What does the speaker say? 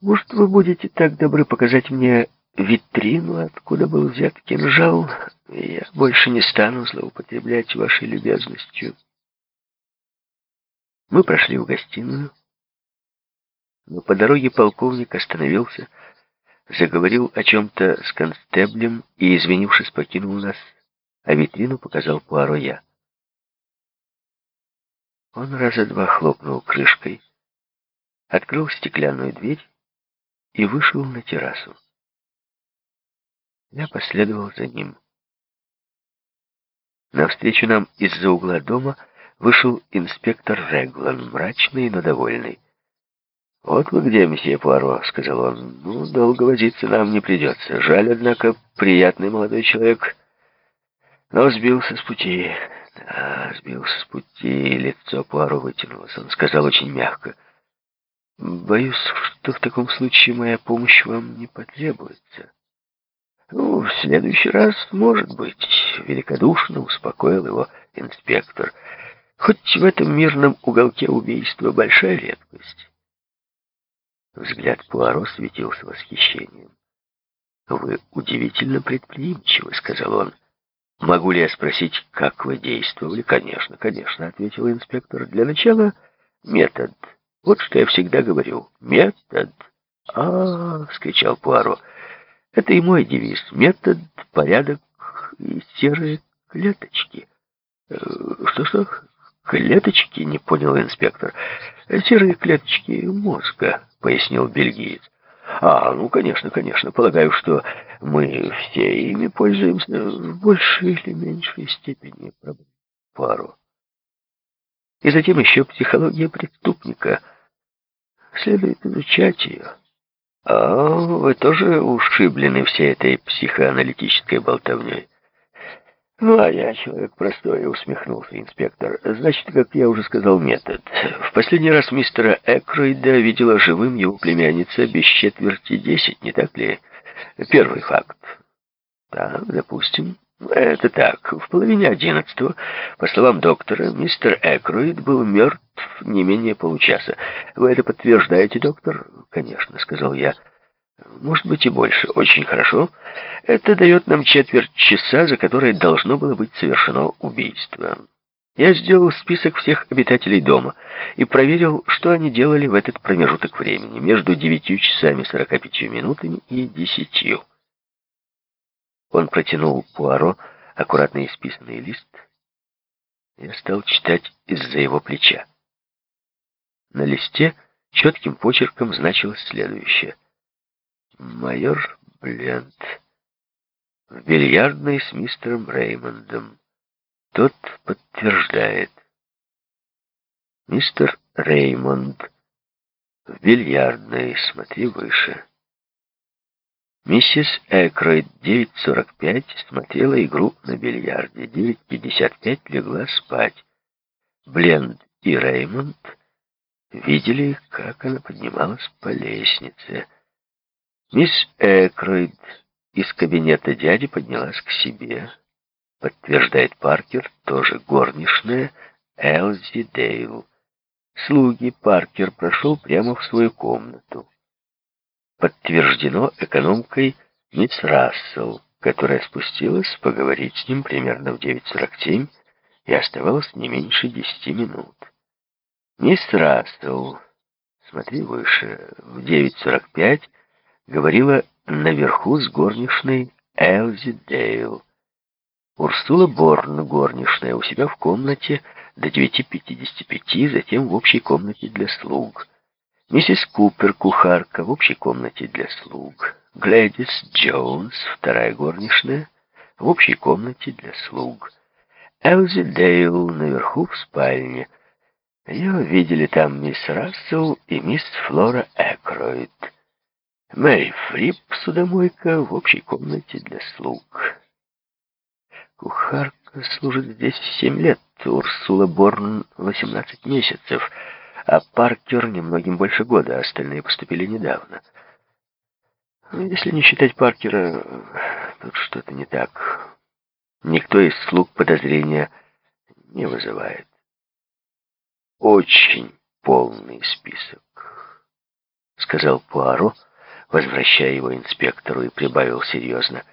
Может, вы будете так добры показать мне витрину, откуда был взят кинжал? Я больше не стану злоупотреблять вашей любезностью. Мы прошли в гостиную, но по дороге полковник остановился, заговорил о чем-то с констеблем и, извинившись, покинул нас, а витрину показал Пуаро я. Он раза два хлопнул крышкой, открыл стеклянную дверь и вышел на террасу. Я последовал за ним. Навстречу нам из-за угла дома вышел инспектор Реглан, мрачный, но довольный. «Вот вы где, месье Пуаро», — сказал он. «Ну, долго возиться нам не придется. Жаль, однако, приятный молодой человек, но сбился с пути». «Да, сбился с пути», — лицо Пуаро вытянулось. Он сказал очень мягко. «Боюсь, что в таком случае моя помощь вам не потребуется». «Ну, в следующий раз, может быть», — великодушно успокоил его инспектор. «Хоть в этом мирном уголке убийства большая редкость». Взгляд Пуаро светился восхищением. «Вы удивительно предприимчивы», — сказал он. «Могу ли я спросить, как вы действовали?» «Конечно, конечно», — ответил инспектор. «Для начала метод. Вот что я всегда говорю. Метод». «А, — вскричал Пуаро, — это и мой девиз. Метод, порядок и серые клеточки». «Что-что? «Клеточки?» — не понял инспектор. «Серые клеточки мозга», — пояснил бельгиец. «А, ну, конечно, конечно. Полагаю, что мы все ими пользуемся в большей или меньшей степени. Пару. И затем еще психология преступника. Следует изучать ее. А вы тоже ушиблены всей этой психоаналитической болтовней?» «Ну, а я человек простой», — усмехнулся инспектор. «Значит, как я уже сказал, метод. В последний раз мистера Экройда видела живым его племянница без четверти десять, не так ли? Первый факт. Так, допустим. Это так. В половине одиннадцатого, по словам доктора, мистер Экроид был мертв не менее получаса. Вы это подтверждаете, доктор? Конечно, сказал я. Может быть и больше. Очень хорошо. Это дает нам четверть часа, за которые должно было быть совершено убийство. Я сделал список всех обитателей дома и проверил, что они делали в этот промежуток времени, между девятью часами сорока пятью минутами и десятью. Он протянул Пуаро аккуратно исписанный лист. Я стал читать из-за его плеча. На листе четким почерком значилось следующее — майор Бленд в бильярдной с мистером Реймондом. Тот подтверждает. Мистер Реймонд в бильярдной, смотри выше. Миссис Экройд 9.45 смотрела игру на бильярде, 9.55 легла спать. Бленд и Реймонд видели, как она поднималась по лестнице. Мисс Экройд из кабинета дяди поднялась к себе. Подтверждает Паркер, тоже горничная, Элзи Дейл. Слуги Паркер прошел прямо в свою комнату. Подтверждено экономкой мисс Рассел, которая спустилась поговорить с ним примерно в 9.47 и оставалась не меньше 10 минут. Мисс Рассел, смотри выше, в 9.45 говорила наверху с горничной Элзи Дейл. Урсула Борн, горничная, у себя в комнате до 9.55, затем в общей комнате для слуг. Миссис Купер, кухарка, в общей комнате для слуг. Глэдис Джонс, вторая горничная, в общей комнате для слуг. Элзи Дейл наверху в спальне. Ее видели там мисс Рассел и мисс Флора Экройд. Мэри Фрип, судомойка, в общей комнате для слуг. Кухарка служит здесь семь лет, Урсула Борн восемнадцать месяцев, а Паркер немногим больше года, остальные поступили недавно. Ну, если не считать Паркера, тут что-то не так. Никто из слуг подозрения не вызывает. Очень полный список. сказал Пуаро, возвращая его инспектору, и прибавил серьезно.